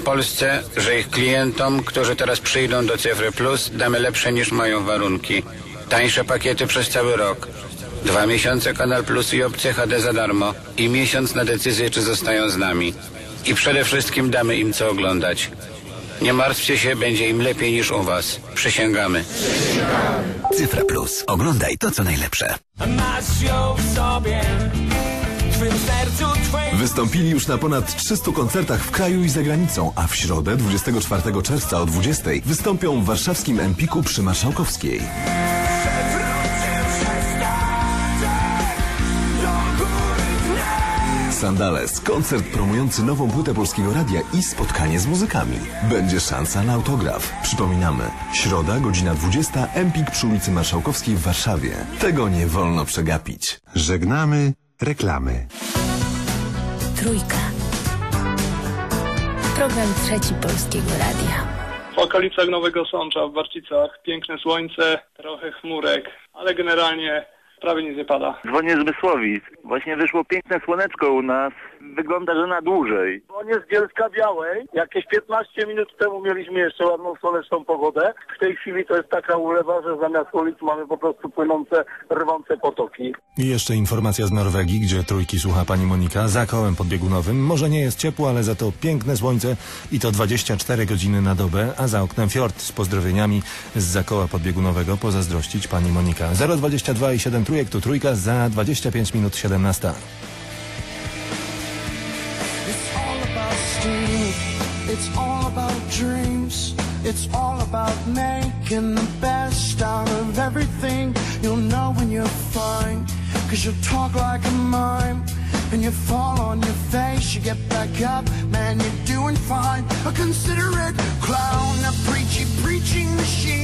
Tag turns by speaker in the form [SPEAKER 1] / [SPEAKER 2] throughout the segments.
[SPEAKER 1] Polsce, że ich klientom, którzy teraz przyjdą do Cyfry Plus, damy lepsze niż mają warunki. Tańsze pakiety przez cały rok. Dwa miesiące Kanal Plus i Obcy HD za darmo. I miesiąc na decyzję, czy zostają z nami. I przede wszystkim damy im co oglądać. Nie martwcie się, będzie im lepiej niż u was. Przysięgamy.
[SPEAKER 2] Cyfra Plus. Oglądaj to, co najlepsze.
[SPEAKER 3] Masz ją w sobie,
[SPEAKER 4] Wystąpili już na ponad 300 koncertach w kraju i za granicą, a w środę 24 czerwca o 20 wystąpią w warszawskim Empiku przy Marszałkowskiej. Sandales, koncert promujący nową płytę Polskiego Radia i spotkanie z muzykami. Będzie szansa na autograf. Przypominamy, środa, godzina 20, Empik przy ulicy Marszałkowskiej w Warszawie. Tego nie wolno przegapić.
[SPEAKER 5] Żegnamy reklamy.
[SPEAKER 6] Trójka. Program trzeci Polskiego Radia.
[SPEAKER 7] W okolicach Nowego Sącza, w Barcicach, piękne słońce, trochę chmurek, ale generalnie prawie nic nie pada.
[SPEAKER 8] Dzwonię z Mysłowic. Właśnie wyszło piękne słoneczko u nas. Wygląda, że na dłużej.
[SPEAKER 9] Dzwonię z Bielska Białej. Jakieś 15 minut temu mieliśmy jeszcze ładną słoneczną pogodę. W tej chwili to jest taka ulewa, że zamiast ulic mamy po prostu płynące, rwące potoki.
[SPEAKER 10] I jeszcze informacja z Norwegii, gdzie trójki słucha pani Monika. Za kołem podbiegunowym. Może nie jest ciepło, ale za to piękne słońce i to 24 godziny na dobę, a za oknem fiord z pozdrowieniami z zakoła podbiegunowego pozazdrościć pani Monika. 022 i 7 trójek to trójka za 25 minut 17.
[SPEAKER 3] It's all about steam. It's all about dreams. It's all about making the best out of everything. You'll know when you're fine. Cause you talk like a mime. And you fall on your face, you get back up, man, you're doing fine. A considerate clown, a preachy preaching machine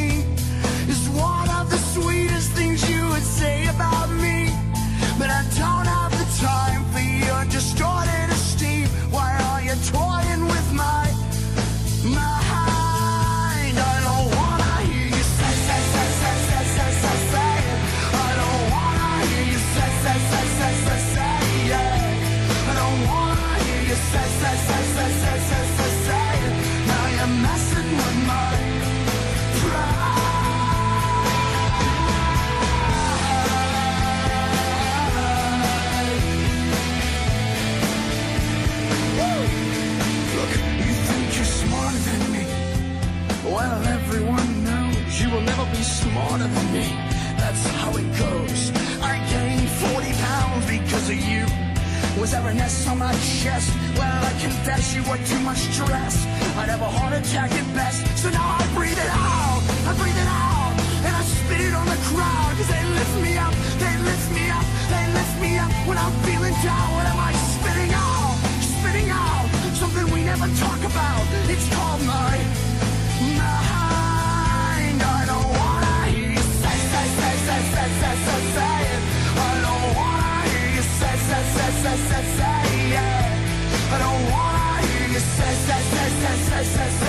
[SPEAKER 3] say, say, say, yeah. I don't wanna hear you say, say, say, say, say, say,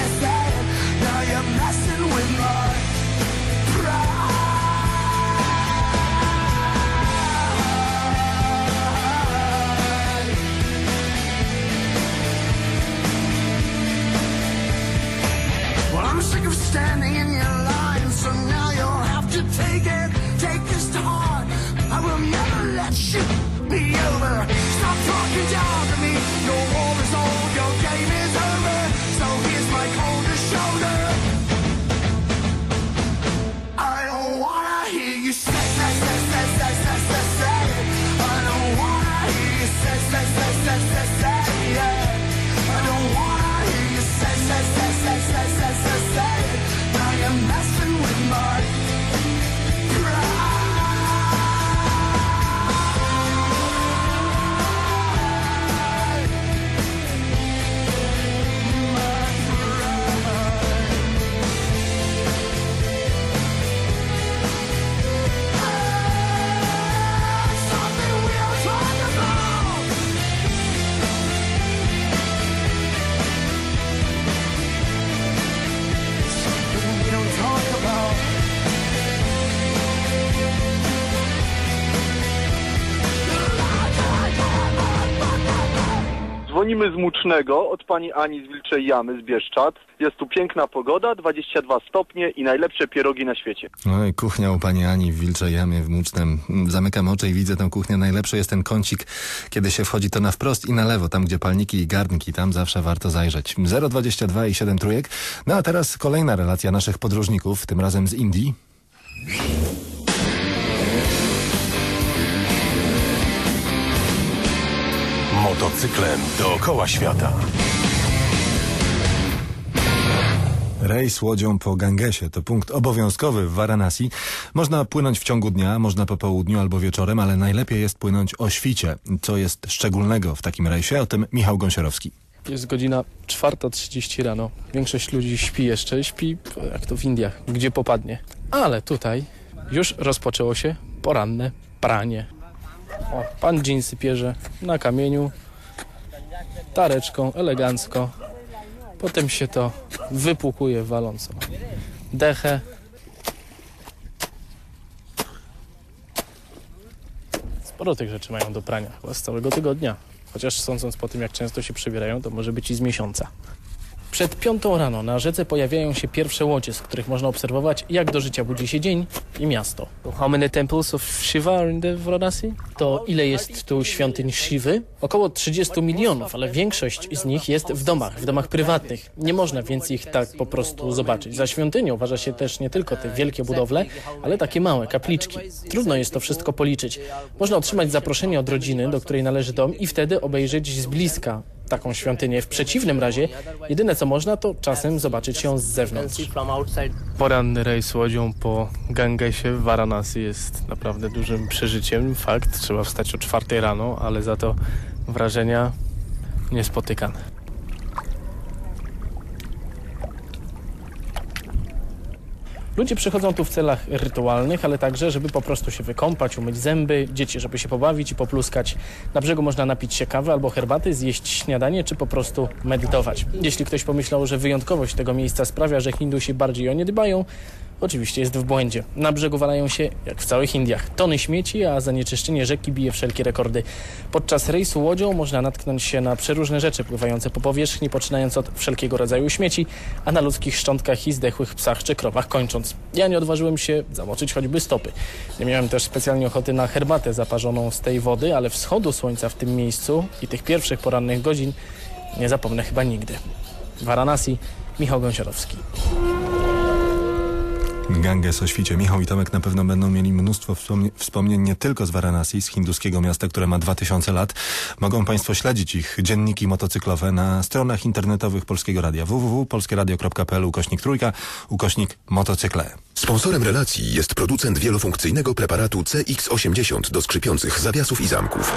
[SPEAKER 3] and that's
[SPEAKER 11] Dzwonimy z Mucznego od pani Ani z Wilczej Jamy z Bieszczad. Jest tu piękna pogoda, 22 stopnie i najlepsze pierogi na świecie.
[SPEAKER 10] Oj, kuchnia u pani Ani w Wilczej Jamie w Mucznem. Zamykam oczy i widzę tę kuchnię. Najlepszy jest ten kącik, kiedy się wchodzi to na wprost i na lewo, tam gdzie palniki i garnki, tam zawsze warto zajrzeć. 022 i 7 trójek. No a teraz kolejna relacja naszych podróżników, tym razem z Indii.
[SPEAKER 12] Motocyklem dookoła świata.
[SPEAKER 10] Rejs łodzią po Gangesie to punkt obowiązkowy w Varanasi. Można płynąć w ciągu dnia, można po południu albo wieczorem, ale najlepiej jest płynąć o świcie. Co jest szczególnego w takim rejsie? O tym Michał Gąsiorowski.
[SPEAKER 13] Jest godzina 4.30 rano. Większość ludzi śpi jeszcze, śpi jak to w Indiach, gdzie popadnie. Ale tutaj już rozpoczęło się poranne pranie. O, pan dżinsy pierze na kamieniu, tareczką, elegancko. Potem się to wypłukuje waląco. Dechę. Sporo tych rzeczy mają do prania, chyba z całego tygodnia. Chociaż sądząc po tym, jak często się przebierają, to może być i z miesiąca. Przed piątą rano na rzece pojawiają się pierwsze łodzie, z których można obserwować, jak do życia budzi się dzień i miasto. How many temples of Shiva are in the Varanasi? To ile jest tu świątyń Shivy? Około 30 milionów, ale większość z nich jest w domach, w domach prywatnych. Nie można więc ich tak po prostu zobaczyć. Za świątynią uważa się też nie tylko te wielkie budowle, ale takie małe kapliczki. Trudno jest to wszystko policzyć. Można otrzymać zaproszenie od rodziny, do której należy dom i wtedy obejrzeć z bliska taką świątynię. W przeciwnym razie jedyne co można to czasem zobaczyć ją z zewnątrz. Poranny rejs łodzią po Gangesie w Varanasi jest naprawdę dużym przeżyciem. Fakt, trzeba wstać o czwartej rano, ale za to wrażenia niespotykane. Ludzie przychodzą tu w celach rytualnych, ale także, żeby po prostu się wykąpać, umyć zęby, dzieci, żeby się pobawić i popluskać. Na brzegu można napić się kawy albo herbaty, zjeść śniadanie, czy po prostu medytować. Jeśli ktoś pomyślał, że wyjątkowość tego miejsca sprawia, że Hindusi bardziej o nie dbają, oczywiście jest w błędzie. Na brzegu walają się, jak w całych Indiach, tony śmieci, a zanieczyszczenie rzeki bije wszelkie rekordy. Podczas rejsu łodzią można natknąć się na przeróżne rzeczy pływające po powierzchni, poczynając od wszelkiego rodzaju śmieci, a na ludzkich szczątkach i zdechłych psach czy krowach kończąc. Ja nie odważyłem się zamoczyć choćby stopy. Nie miałem też specjalnie ochoty na herbatę zaparzoną z tej wody, ale wschodu słońca w tym miejscu i tych pierwszych porannych godzin nie zapomnę chyba nigdy. Varanasi, Michał Gąsiorowski.
[SPEAKER 10] Ganges o świcie. Michał i Tomek na pewno będą mieli mnóstwo wspomnie wspomnień nie tylko z Varanasi, z hinduskiego miasta, które ma 2000 lat. Mogą Państwo śledzić ich dzienniki motocyklowe na stronach internetowych Polskiego Radia www.polskieradio.pl ukośnik trójka, ukośnik motocykle.
[SPEAKER 12] Sponsorem relacji jest producent wielofunkcyjnego preparatu CX80 do skrzypiących zawiasów i zamków.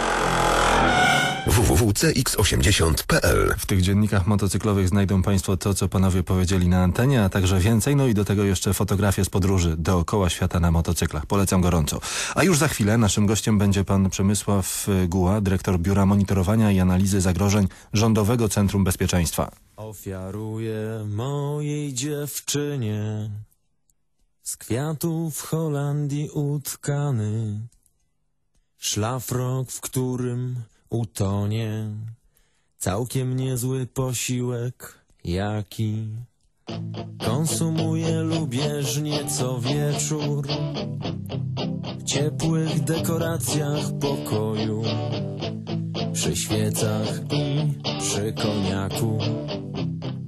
[SPEAKER 12] www.cx80.pl
[SPEAKER 10] W tych dziennikach motocyklowych znajdą Państwo to, co panowie powiedzieli na antenie, a także więcej, no i do tego jeszcze fotografie z podróży dookoła świata na motocyklach. Polecam gorąco. A już za chwilę naszym gościem będzie pan Przemysław Guła, dyrektor Biura Monitorowania i Analizy Zagrożeń Rządowego Centrum Bezpieczeństwa.
[SPEAKER 14] Ofiaruję mojej dziewczynie z kwiatów Holandii utkany szlafrok, w którym utonie. Całkiem niezły posiłek, jaki konsumuję lubieżnie co wieczór. W ciepłych dekoracjach pokoju, przy świecach i przy koniaku,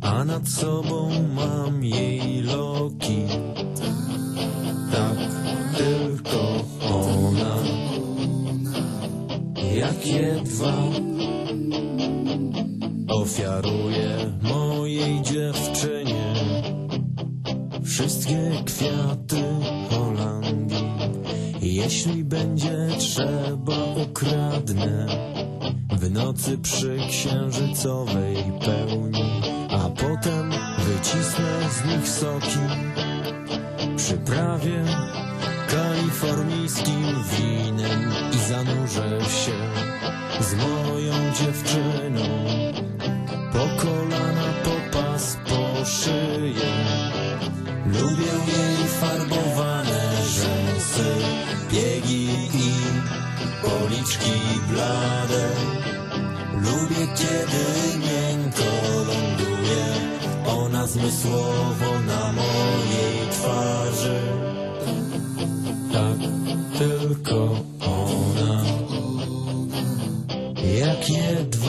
[SPEAKER 14] a nad sobą mam jej loki. Tak, jak jedwa Ofiaruję mojej dziewczynie Wszystkie kwiaty Holandii. Jeśli będzie trzeba ukradnę W nocy przy księżycowej pełni A potem wycisnę z nich soki. Przyprawię kalifornijskim winem nurzę się z moją dziewczyną. Po kolana, po pas, po szyję. Lubię jej farbowane rzęsy, biegi i policzki blade. Lubię, kiedy miękko ląduje, ona zmysłowo na mojej twarzy. Tak tylko Jak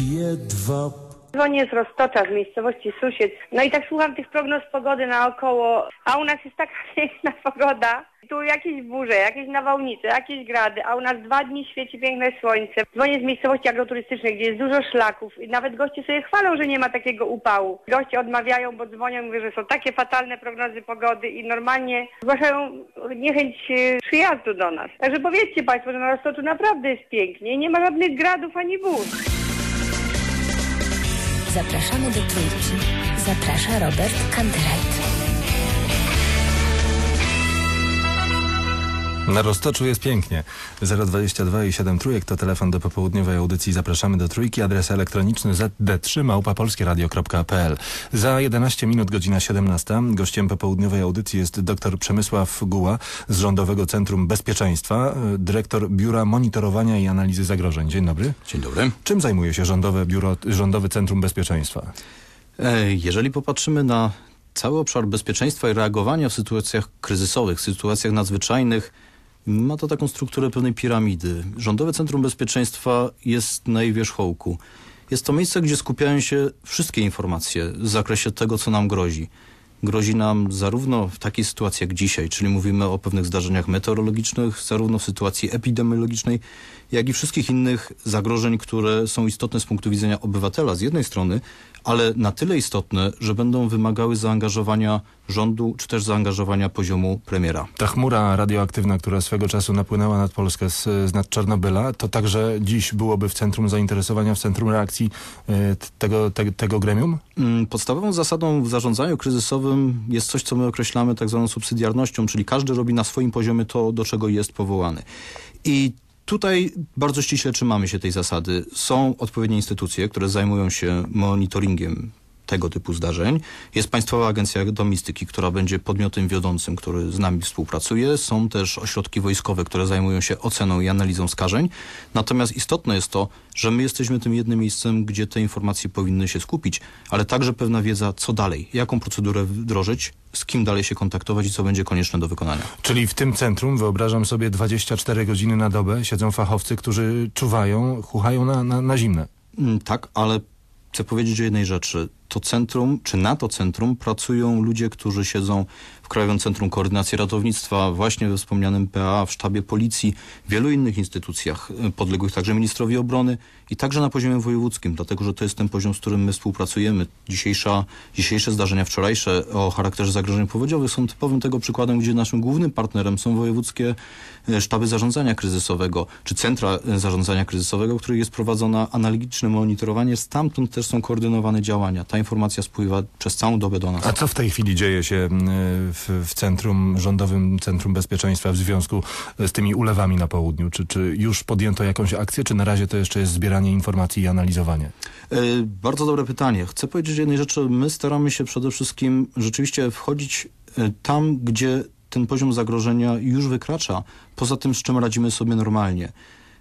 [SPEAKER 14] jedwab
[SPEAKER 15] Dzwonię z Roztocza, z miejscowości Susiec. No i tak słucham tych prognoz pogody naokoło, a u nas jest taka piękna pogoda. Tu jakieś burze, jakieś nawałnice, jakieś grady, a u nas dwa dni świeci piękne słońce. Dzwonię z miejscowości agroturystycznej, gdzie jest dużo szlaków i nawet goście sobie chwalą, że nie ma takiego upału. Goście odmawiają, bo dzwonią mówią, że są takie fatalne prognozy pogody i normalnie zgłaszają niechęć e, przyjazdu do nas. Także powiedzcie Państwo, że na Roztoczu naprawdę jest pięknie i nie ma żadnych gradów ani burz.
[SPEAKER 6] Zapraszamy do Trójki. Zaprasza Robert Kantereit.
[SPEAKER 10] Na roztoczu jest pięknie. 022 i 7 trójek to telefon do popołudniowej audycji. Zapraszamy do trójki. Adres elektroniczny zd3 małpapolskieradio.pl. Za 11 minut godzina 17. Gościem popołudniowej audycji jest dr Przemysław Guła z Rządowego Centrum Bezpieczeństwa, y, dyrektor Biura Monitorowania i Analizy Zagrożeń. Dzień dobry.
[SPEAKER 16] Dzień dobry.
[SPEAKER 10] Czym zajmuje się Rządowe Biuro, Rządowy Centrum Bezpieczeństwa?
[SPEAKER 16] E, Jeżeli popatrzymy na cały obszar bezpieczeństwa i reagowania w sytuacjach kryzysowych, sytuacjach nadzwyczajnych, ma to taką strukturę pewnej piramidy. Rządowe Centrum Bezpieczeństwa jest na jej wierzchołku. Jest to miejsce, gdzie skupiają się wszystkie informacje w zakresie tego, co nam grozi. Grozi nam zarówno w takiej sytuacji jak dzisiaj, czyli mówimy o pewnych zdarzeniach meteorologicznych, zarówno w sytuacji epidemiologicznej, jak i wszystkich innych zagrożeń, które są istotne z punktu widzenia obywatela z jednej strony, ale na tyle istotne, że będą wymagały zaangażowania rządu, czy też zaangażowania poziomu premiera.
[SPEAKER 10] Ta chmura radioaktywna, która swego czasu napłynęła nad Polskę z, z nad Czarnobyla, to także dziś byłoby w centrum zainteresowania, w centrum reakcji y, tego, te, tego gremium?
[SPEAKER 16] Mm, Podstawową zasadą w zarządzaniu kryzysowym jest coś, co my określamy tak zwaną subsydiarnością, czyli każdy robi na swoim poziomie to, do czego jest powołany. I tutaj bardzo ściśle trzymamy się tej zasady. Są odpowiednie instytucje, które zajmują się monitoringiem tego typu zdarzeń. Jest Państwowa Agencja Domistyki, która będzie podmiotem wiodącym, który z nami współpracuje. Są też ośrodki wojskowe, które zajmują się oceną i analizą skażeń. Natomiast istotne jest to, że my jesteśmy tym jednym miejscem, gdzie te informacje powinny się skupić, ale także pewna wiedza, co dalej, jaką procedurę wdrożyć, z kim dalej się kontaktować i co będzie konieczne do wykonania.
[SPEAKER 10] Czyli w tym centrum, wyobrażam sobie, 24 godziny na dobę siedzą fachowcy, którzy czuwają, chuchają na, na, na zimne.
[SPEAKER 16] Mm, Tak, ale chcę powiedzieć o jednej rzeczy. To centrum, czy na to centrum pracują ludzie, którzy siedzą w Krajowym Centrum Koordynacji Ratownictwa, właśnie we wspomnianym PA, w sztabie policji, w wielu innych instytucjach y, podległych także ministrowi obrony i także na poziomie wojewódzkim, dlatego że to jest ten poziom, z którym my współpracujemy. Dzisiejsza, dzisiejsze zdarzenia wczorajsze o charakterze zagrożeń powodziowych są typowym tego przykładem, gdzie naszym głównym partnerem są wojewódzkie y, sztaby zarządzania kryzysowego, czy centra y, zarządzania kryzysowego, w których jest prowadzona analogiczne monitorowanie. Stamtąd też są koordynowane działania. Ta informacja spływa przez całą dobę do nas.
[SPEAKER 10] A co w tej chwili dzieje się w, w centrum, Rządowym Centrum Bezpieczeństwa w związku z tymi ulewami na południu? Czy, czy już podjęto jakąś akcję, czy na razie to jeszcze jest zbieranie informacji i analizowanie?
[SPEAKER 16] E, Bardzo dobre pytanie. Chcę powiedzieć jednej rzeczy. My staramy się przede wszystkim rzeczywiście wchodzić e, tam, gdzie ten poziom zagrożenia już wykracza, poza tym, z czym radzimy sobie normalnie.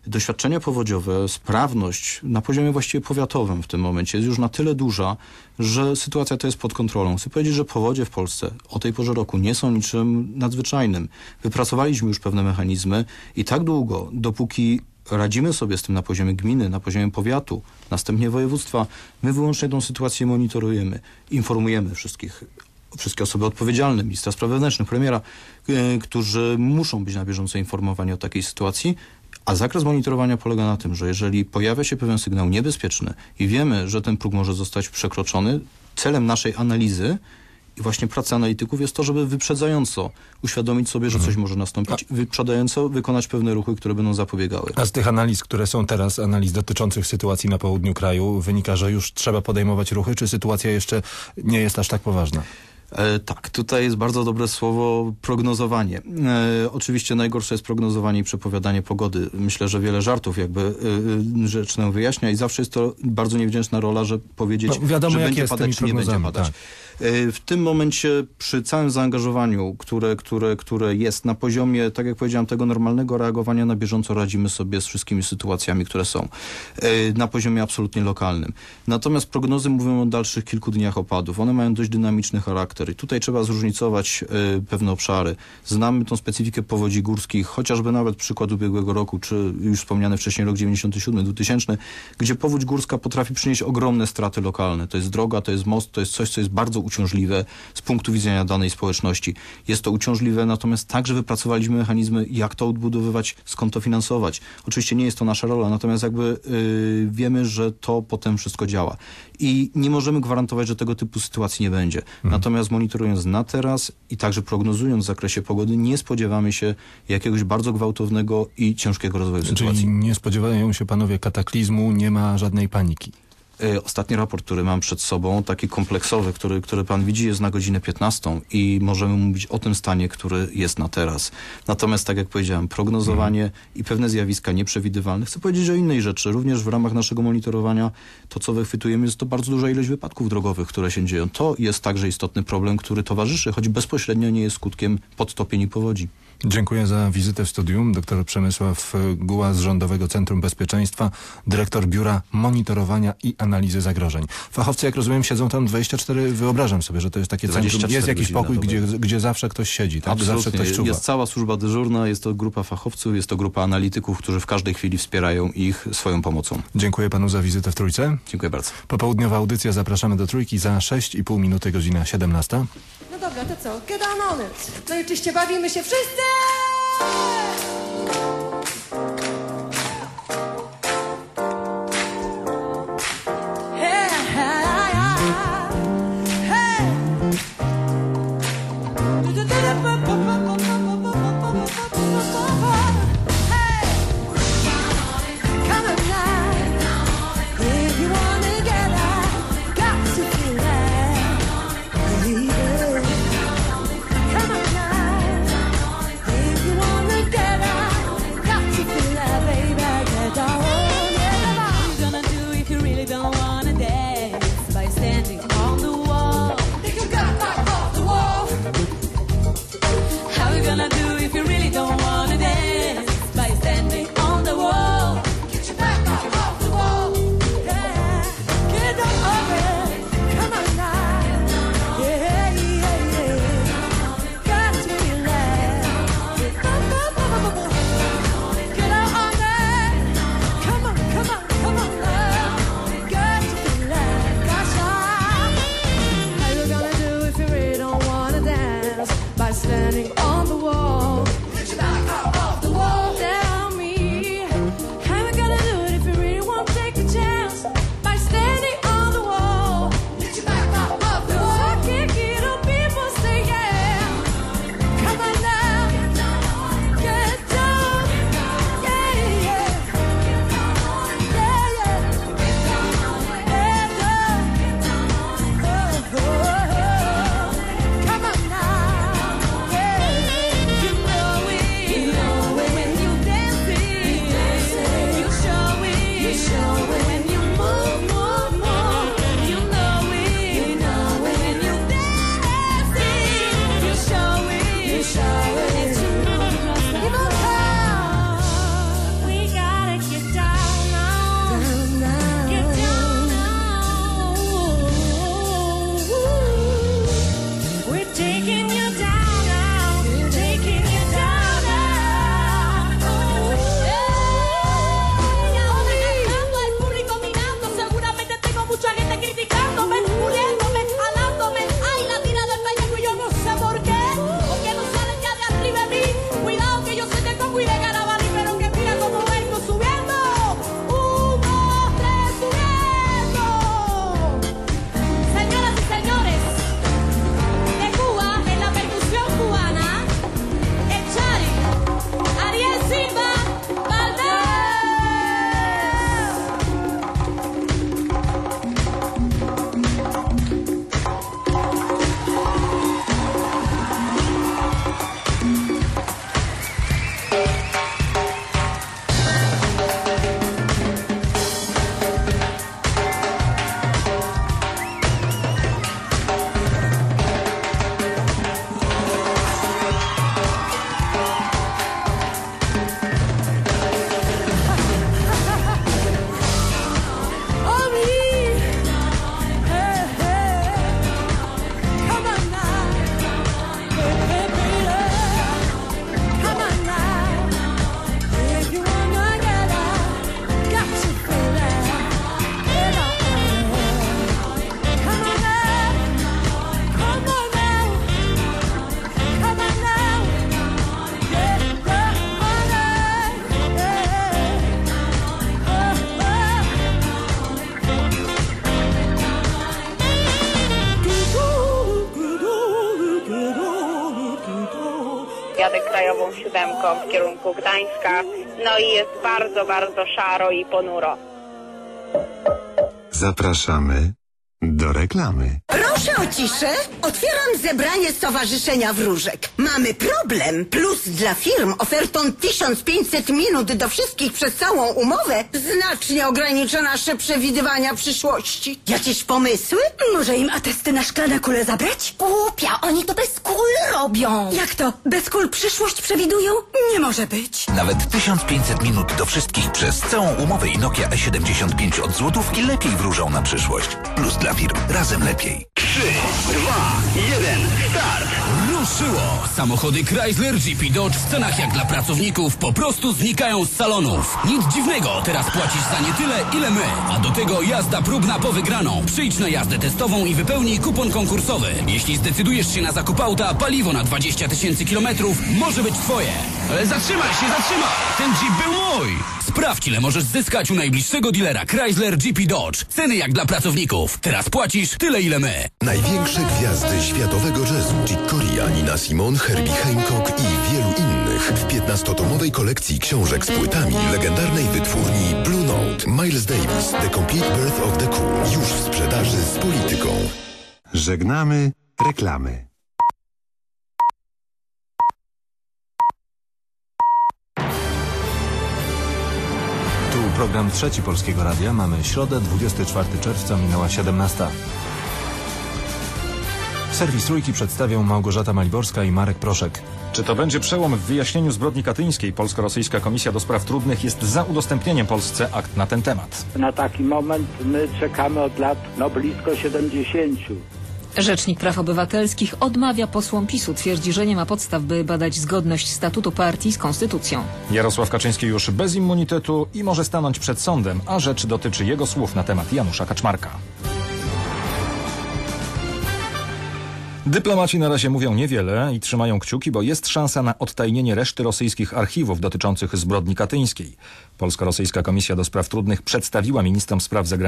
[SPEAKER 16] Doświadczenia powodziowe, sprawność na poziomie właściwie powiatowym w tym momencie jest już na tyle duża, że sytuacja to jest pod kontrolą. Chcę powiedzieć, że powodzie w Polsce o tej porze roku nie są niczym nadzwyczajnym. Wypracowaliśmy już pewne mechanizmy i tak długo, dopóki radzimy sobie z tym na poziomie gminy, na poziomie powiatu, następnie województwa, my wyłącznie tą sytuację monitorujemy, informujemy wszystkich wszystkie osoby odpowiedzialne, ministra spraw wewnętrznych, premiera, e, którzy muszą być na bieżąco informowani o takiej sytuacji, a zakres monitorowania polega na tym, że jeżeli pojawia się pewien sygnał niebezpieczny i wiemy, że ten próg może zostać przekroczony, celem naszej analizy i właśnie pracy analityków jest to, żeby wyprzedzająco uświadomić sobie, że coś może nastąpić, wyprzedzająco wykonać pewne ruchy, które będą zapobiegały.
[SPEAKER 10] A z tych analiz, które są teraz, analiz dotyczących sytuacji na południu kraju, wynika, że już trzeba podejmować ruchy, czy sytuacja jeszcze nie jest aż tak poważna?
[SPEAKER 16] E, tak, tutaj jest bardzo dobre słowo prognozowanie. E, oczywiście najgorsze jest prognozowanie i przepowiadanie pogody. Myślę, że wiele żartów jakby e, rzecz tę wyjaśnia i zawsze jest to bardzo niewdzięczna rola, że powiedzieć,
[SPEAKER 10] No, wiadomo,
[SPEAKER 16] że będzie padać, czy nie będzie padać. E, W tym momencie przy całym zaangażowaniu, które, które, które jest na poziomie, tak jak powiedziałem, tego normalnego reagowania na bieżąco radzimy sobie z wszystkimi sytuacjami, które są na poziomie absolutnie lokalnym. Natomiast prognozy mówią o dalszych kilku dniach opadów. One mają dość dynamiczny charakter. Charakter. I tutaj trzeba zróżnicować y, pewne obszary. Znamy tą specyfikę powodzi górskich, chociażby nawet przykład ubiegłego roku, czy już wspomniany wcześniej rok 97-2000, gdzie powódź górska potrafi przynieść ogromne straty lokalne. To jest droga, to jest most, to jest coś, co jest bardzo uciążliwe z punktu widzenia danej społeczności. Jest to uciążliwe, natomiast także wypracowaliśmy mechanizmy, jak to odbudowywać, skąd to finansować. Oczywiście nie jest to nasza rola, natomiast jakby y, wiemy, że to potem wszystko działa. I nie możemy gwarantować, że tego typu sytuacji nie będzie. Natomiast monitorując na teraz i także prognozując w zakresie pogody, nie spodziewamy się jakiegoś bardzo gwałtownego i ciężkiego rozwoju sytuacji.
[SPEAKER 10] Czyli nie spodziewają się panowie kataklizmu, nie ma żadnej paniki.
[SPEAKER 16] E, Ostatni raport, który mam przed sobą, taki kompleksowy, który, który pan widzi, jest na godzinę 15 i możemy mówić o tym stanie, który jest na teraz. Natomiast, tak jak powiedziałem, prognozowanie i pewne zjawiska nieprzewidywalne. Chcę powiedzieć o innej rzeczy. Również w ramach naszego monitorowania to, co wychwytujemy, jest to bardzo duża ilość wypadków drogowych, które się dzieją. To jest także istotny problem, który towarzyszy, choć bezpośrednio nie jest skutkiem podtopień i powodzi.
[SPEAKER 10] Dziękuję za wizytę w studium. Doktor Przemysław Guła z Rządowego Centrum Bezpieczeństwa, dyrektor Biura Monitorowania i Analizy Zagrożeń. Fachowcy, jak rozumiem, siedzą tam 24, wyobrażam sobie, że to jest takie centrum.
[SPEAKER 16] 24
[SPEAKER 10] Jest jakiś pokój, gdzie, gdzie zawsze ktoś siedzi, tak? Gdzie zawsze ktoś czuwa.
[SPEAKER 16] Jest cała służba dyżurna, jest to grupa fachowców, jest to grupa analityków, którzy w każdej chwili wspierają ich swoją pomocą.
[SPEAKER 10] Dziękuję panu za wizytę w Trójce.
[SPEAKER 16] Dziękuję bardzo.
[SPEAKER 10] Popołudniowa audycja, zapraszamy do Trójki za 6,5 minuty, godzina 17.
[SPEAKER 17] No dobra, to co? Get on on it. No i oczywiście bawimy się wszyscy! Yeah!
[SPEAKER 15] Siódemką w kierunku Gdańska. No i jest bardzo, bardzo szaro i ponuro.
[SPEAKER 5] Zapraszamy do reklamy.
[SPEAKER 18] Proszę o ciszę. Otwieram zebranie Stowarzyszenia Wróżek. Mamy problem. Plus dla firm ofertą 1500 minut do wszystkich przez całą umowę znacznie ogranicza nasze przewidywania przyszłości. Jakieś pomysły?
[SPEAKER 6] Może im atesty na szklane kule zabrać? Głupia, oni to bez kul robią. Jak to? Bez kul przyszłość przewidują? Nie może być.
[SPEAKER 2] Nawet 1500 minut do wszystkich przez całą umowę i Nokia E75 od złotówki lepiej wróżą na przyszłość. Plus dla firm. Razem lepiej.
[SPEAKER 19] 3, 2, 1, start! Ruszyło! Samochody Chrysler, Jeep i Dodge w cenach jak dla pracowników po prostu znikają z salonów. Nic dziwnego, teraz płacisz za nie tyle, ile my. A do tego jazda próbna po wygraną. Przyjdź na jazdę testową i wypełnij kupon konkursowy. Jeśli zdecydujesz się na zakup auta, paliwo na 20 tysięcy kilometrów może być twoje. Ale zatrzymaj się, zatrzymaj! Ten Jeep był mój! Sprawdź, ile możesz zyskać u najbliższego dealera Chrysler, Jeep i Dodge. Ceny jak dla pracowników. Teraz płacisz tyle, ile my.
[SPEAKER 12] Największe gwiazdy światowego jazzu Chick Corea, Nina Simone, Herbie Hancock i wielu innych w 15-tomowej kolekcji książek z płytami legendarnej wytwórni Blue Note. Miles Davis, The Complete Birth of the Cool. Już w sprzedaży z polityką.
[SPEAKER 5] Żegnamy reklamy.
[SPEAKER 10] Program trzeci Polskiego Radia. Mamy środę, 24 czerwca, minęła 17. Serwis Trójki przedstawią Małgorzata Maliborska i Marek Proszek.
[SPEAKER 20] Czy to będzie przełom w wyjaśnieniu zbrodni katyńskiej? Polsko-rosyjska Komisja do Spraw Trudnych jest za udostępnieniem Polsce akt na ten temat.
[SPEAKER 21] Na taki moment my czekamy od lat no blisko 70.
[SPEAKER 22] Rzecznik Praw Obywatelskich odmawia posłom PiSu. Twierdzi, że nie ma podstaw, by badać zgodność statutu partii z konstytucją.
[SPEAKER 20] Jarosław Kaczyński już bez immunitetu i może stanąć przed sądem, a rzecz dotyczy jego słów na temat Janusza Kaczmarka. Dyplomaci na razie mówią niewiele i trzymają kciuki, bo jest szansa na odtajnienie reszty rosyjskich archiwów dotyczących zbrodni katyńskiej. Polsko-rosyjska Komisja do Spraw Trudnych przedstawiła ministrom spraw zagranicznych